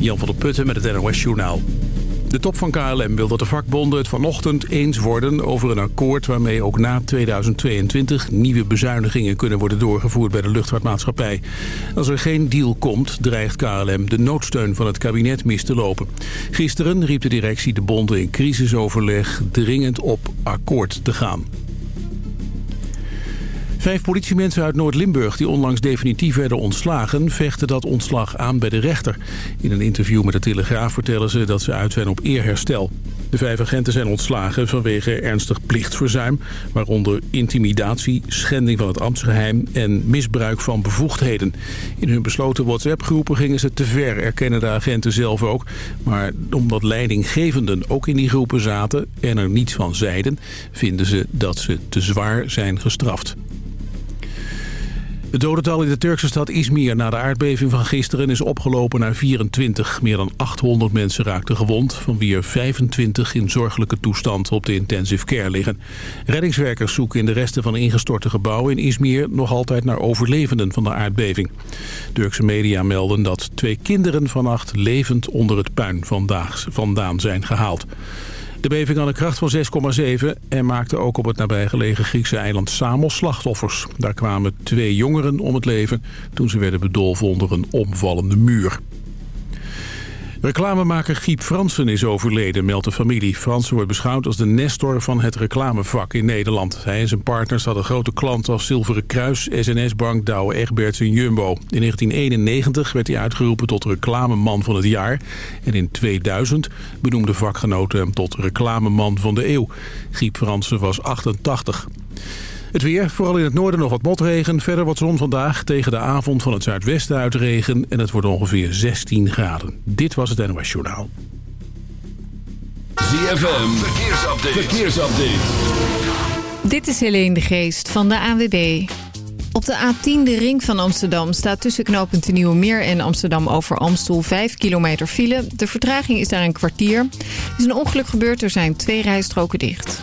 Jan van der Putten met het NOS Journaal. De top van KLM wil dat de vakbonden het vanochtend eens worden over een akkoord waarmee ook na 2022 nieuwe bezuinigingen kunnen worden doorgevoerd bij de luchtvaartmaatschappij. Als er geen deal komt, dreigt KLM de noodsteun van het kabinet mis te lopen. Gisteren riep de directie de bonden in crisisoverleg dringend op akkoord te gaan. Vijf politiemensen uit Noord-Limburg die onlangs definitief werden ontslagen... vechten dat ontslag aan bij de rechter. In een interview met de Telegraaf vertellen ze dat ze uit zijn op eerherstel. De vijf agenten zijn ontslagen vanwege ernstig plichtverzuim... waaronder intimidatie, schending van het ambtsgeheim en misbruik van bevoegdheden. In hun besloten WhatsApp-groepen gingen ze te ver, erkennen de agenten zelf ook. Maar omdat leidinggevenden ook in die groepen zaten en er niets van zeiden... vinden ze dat ze te zwaar zijn gestraft. Het dodental in de Turkse stad Izmir na de aardbeving van gisteren is opgelopen naar 24. Meer dan 800 mensen raakten gewond, van wie er 25 in zorgelijke toestand op de intensive care liggen. Reddingswerkers zoeken in de resten van ingestorte gebouwen in Izmir nog altijd naar overlevenden van de aardbeving. Turkse media melden dat twee kinderen vannacht levend onder het puin vandaan zijn gehaald. De beving had een kracht van 6,7 en maakte ook op het nabijgelegen Griekse eiland Samos slachtoffers. Daar kwamen twee jongeren om het leven toen ze werden bedolven onder een omvallende muur. Reclamemaker Giep Fransen is overleden, meldt de familie. Fransen wordt beschouwd als de nestor van het reclamevak in Nederland. Hij en zijn partners hadden grote klanten als Zilveren Kruis, SNS-bank, Douwe Egberts en Jumbo. In 1991 werd hij uitgeroepen tot reclameman van het jaar. En in 2000 benoemde vakgenoten hem tot reclameman van de eeuw. Giep Fransen was 88. Het weer, vooral in het noorden nog wat motregen. Verder wat zon vandaag. Tegen de avond van het zuidwesten uit regen. En het wordt ongeveer 16 graden. Dit was het NOS Journaal. ZFM, verkeersupdate. verkeersupdate. Dit is Helene de Geest van de ANWB. Op de A10, de ring van Amsterdam, staat tussen knooppunt de Nieuwe Meer en Amsterdam over Amstel 5 kilometer file. De vertraging is daar een kwartier. Er is een ongeluk gebeurd, er zijn twee rijstroken dicht.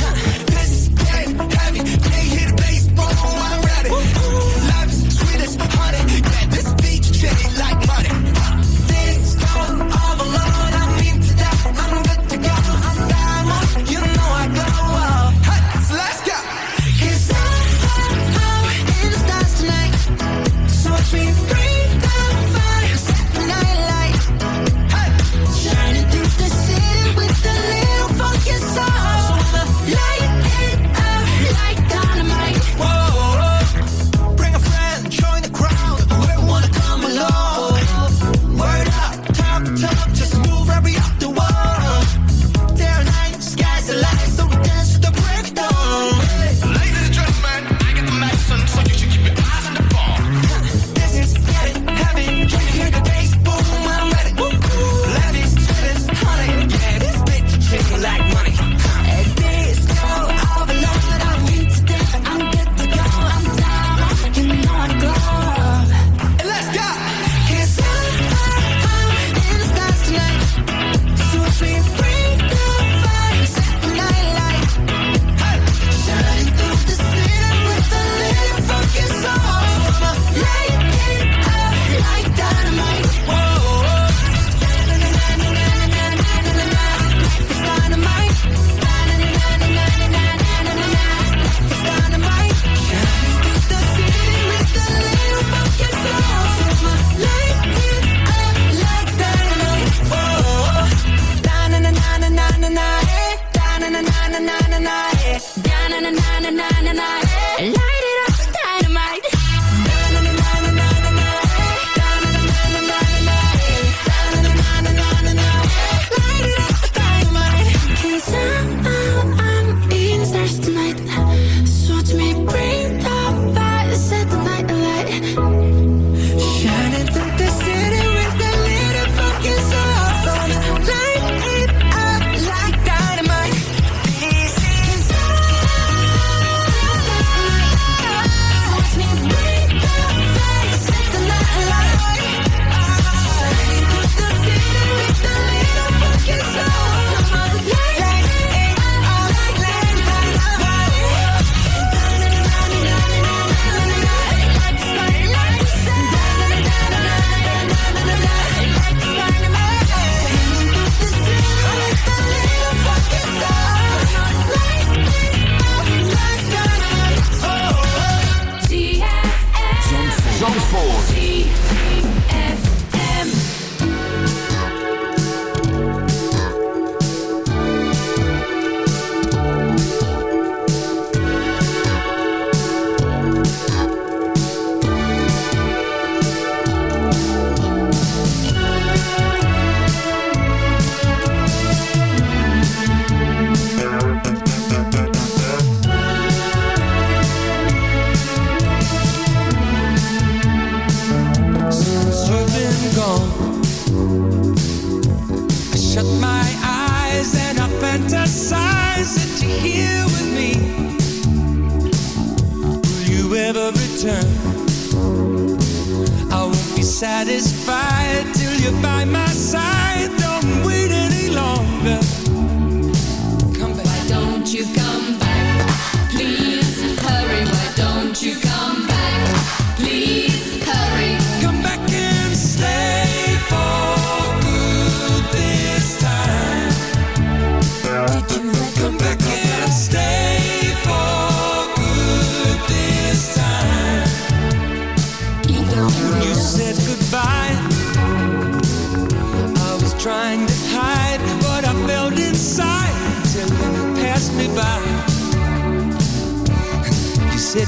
satisfied.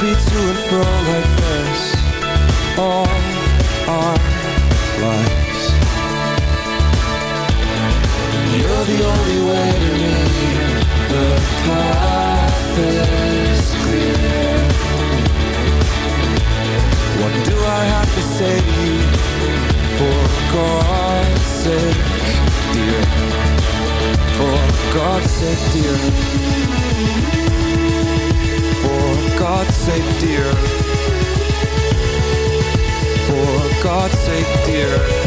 be to and fro like this All our lives. You're the only way to dear.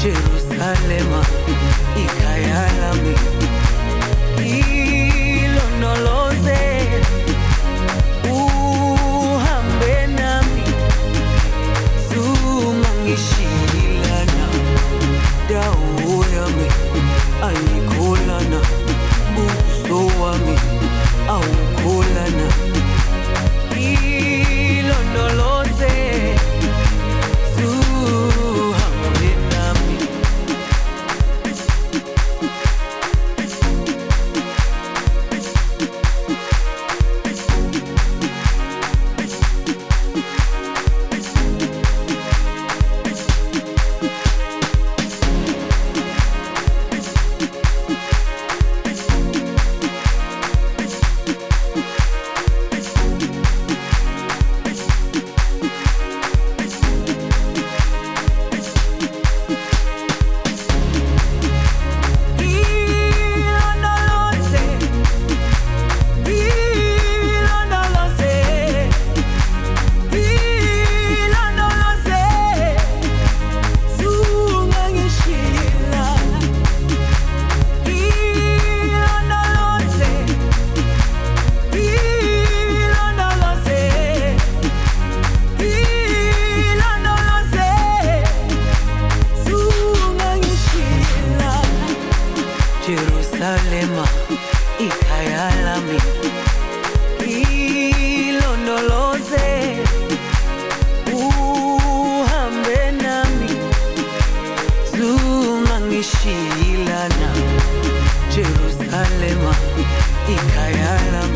Jerusalem, Jerusalema ikayalami.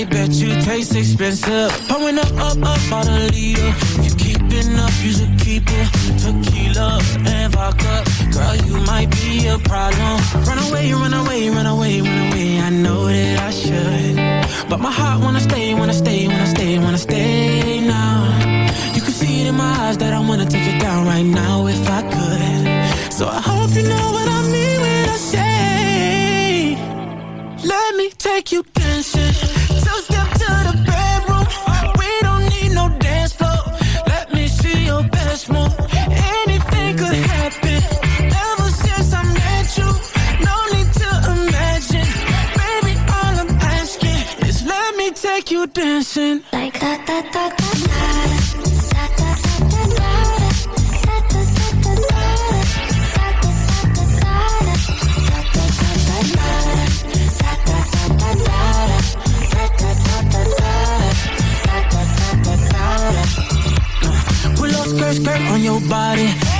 I bet you taste expensive. Pouring up, up, up, on a leader. If you keeping up, you should keep it. Tequila and vodka. Girl, you might be a problem. Run away, run away, run away, run away. I know that I should. But my heart wanna stay, wanna stay, wanna stay, wanna stay now. You can see it in my eyes that I wanna take it down right now if I could. So I hope you know what I mean when I say, let me take you dancing. Take you dancing. Like that, that, that, that, Pull up skirt, skirt on your body.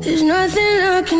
There's nothing I can